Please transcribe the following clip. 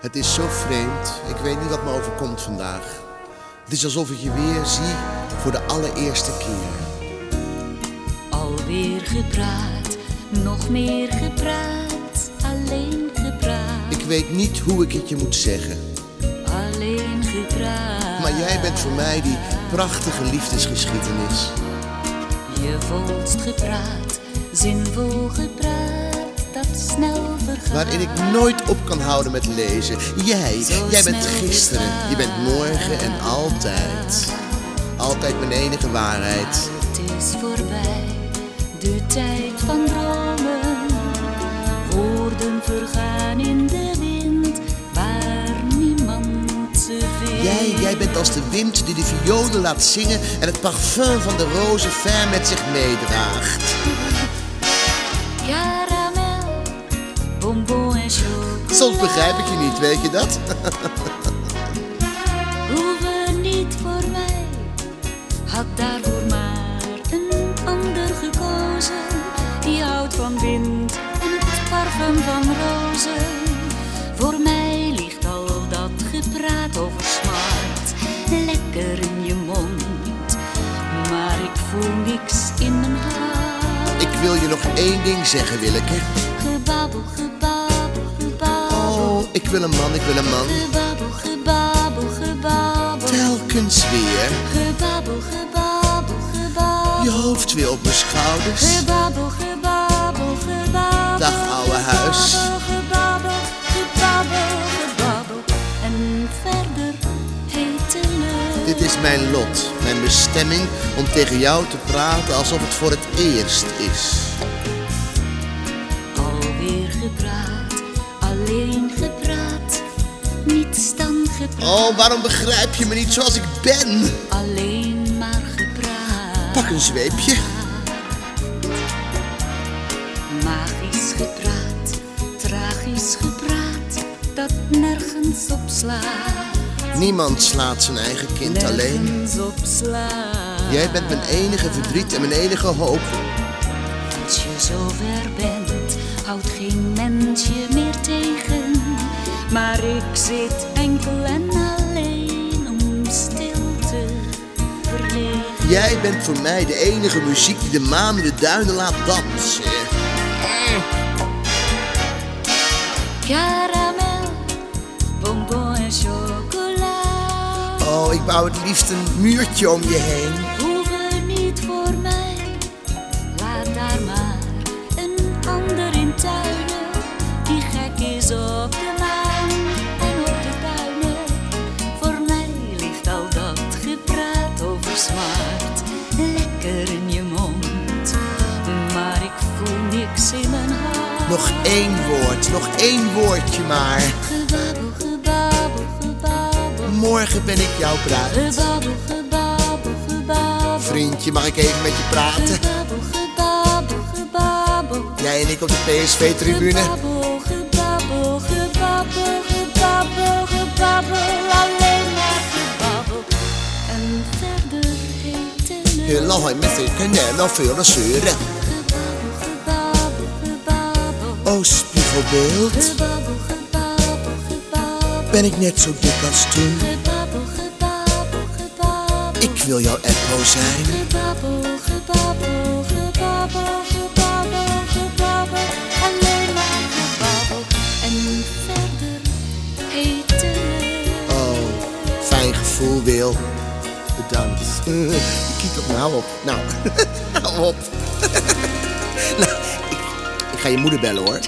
Het is zo vreemd. Ik weet niet wat me overkomt vandaag. Het is alsof ik je weer zie voor de allereerste keer. Alweer gepraat, nog meer gepraat, alleen gepraat, Ik weet niet hoe ik het je moet zeggen. alleen gepraat. Maar jij bent voor mij die prachtige liefdesgeschiedenis. Je volst gepraat, zinvol gepraat, dat snel vergaat. Waarin ik nooit op kan houden met lezen. Jij, Zo jij bent gisteren, je bent morgen en altijd. Altijd mijn enige waarheid. Het is voorbij, de tijd van dromen. Woorden vergaan in de wind, waar niemand ze vindt. Jij, jij bent als de wind die de violen laat zingen en het parfum van de rozen ver met zich meedraagt. Caramel, bonbon en. Soms begrijp ik je niet, weet je dat? Hoeven niet voor mij, had daarvoor maar een ander gekozen. Die houdt van wind en het parfum van rozen. Voor mij wil je nog één ding zeggen, Willeke. Gebabbel, gebabbel, gebabbel. Oh, ik wil een man, ik wil een man. Gebabbel, gebabbel, gebabbel. Telkens weer. Gebabbel, gebabbel, gebabbel. Je hoofd weer op mijn schouders. Gebabbel, gebabbel, Dit is mijn lot, mijn bestemming om tegen jou te praten alsof het voor het eerst is. Alweer gepraat, alleen gepraat. Niets dan gepraat. Oh, waarom begrijp je me niet zoals ik ben? Alleen maar gepraat. Pak een zweepje. Magisch gepraat, tragisch gepraat, dat nergens op slaat. Niemand slaat zijn eigen kind alleen. Jij bent mijn enige verdriet en mijn enige hoop. Als je zover bent, houdt geen mens je meer tegen. Maar ik zit enkel en alleen om stil te verlegen. Jij bent voor mij de enige muziek die de maan in de duinen laat dansen. Caramel, bouw het liefst een muurtje om je heen. Hoeven niet voor mij, laat daar maar een ander in tuinen. Die gek is op de maan en op de duinen. Voor mij ligt al dat gepraat over smart lekker in je mond. Maar ik voel niks in mijn hart. Nog één woord, nog één woordje maar. Morgen ben ik jouw bruid. Gebabbel, gebabbel, gebabbel. Vriendje, mag ik even met je praten? Gebabbel, gebabbel, gebabbel. Jij en ik op de PSV-tribune. Gebabbel, gebabbel, gebabbel, gebabbel, gebabbel. Alleen maar gebabbel. En verder hete lucht. Hela har musiken jävla för och syre. Gebabbel, gebabbel, gebabbel. Oh, spiegelbeeld. Gebabbel, gebabbel. Ben ik net zo dik als toen? Gebabbel, gebabbel, gebabbel. Ik wil jouw Eppo zijn. Gebabbel, gebabbel, gebabbel, gebabbel, gebabbel. Alleen maar gebabbel. En verder hete lucht. Oh, fijn gevoel, Wil. Bedankt. Je kietelt me, hou op. Nou, hou op. nou, ik, ik ga je moeder bellen, hoor.